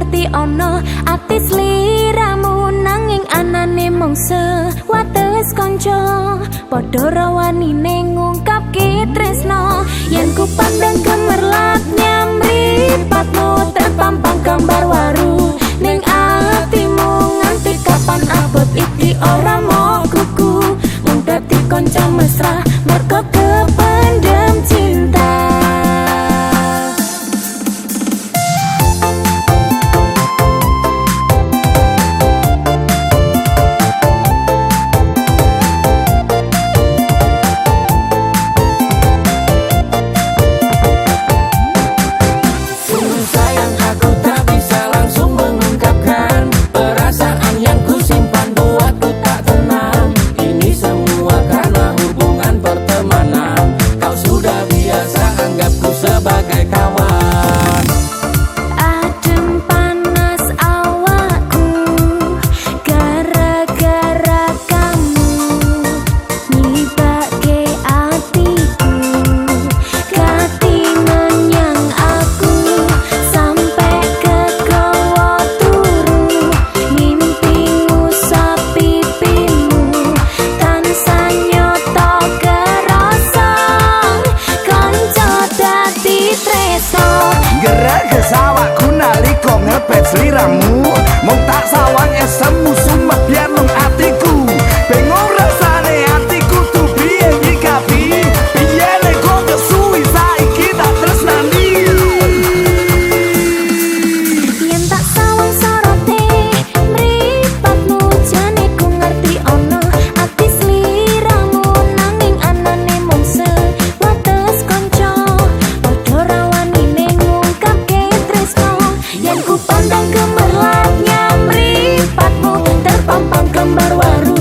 ngerti ono ati sliramu nanging anane mung se wates kanca. Padha rawani ning ngungkapke tresno yen ku pandang gemerlap nyamripatmu terpampang gambar waru ning atimu nganti kapan abot iki ora mau kuku. Mung dadi kanca mesra amor. gambar warung.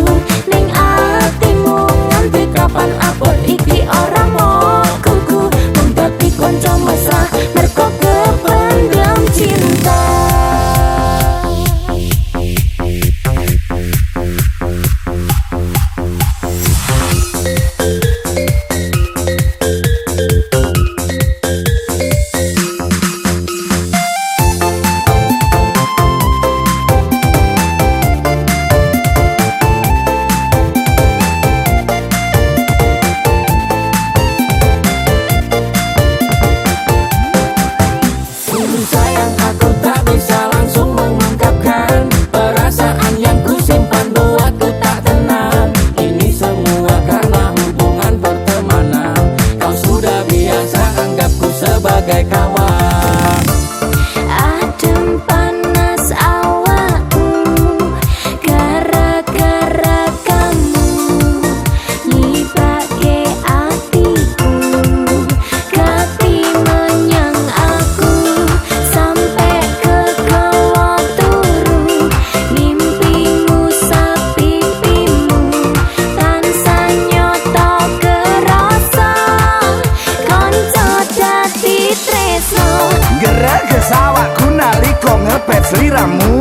sebagai kawan. Greges awakku nalika ngepet sliramu.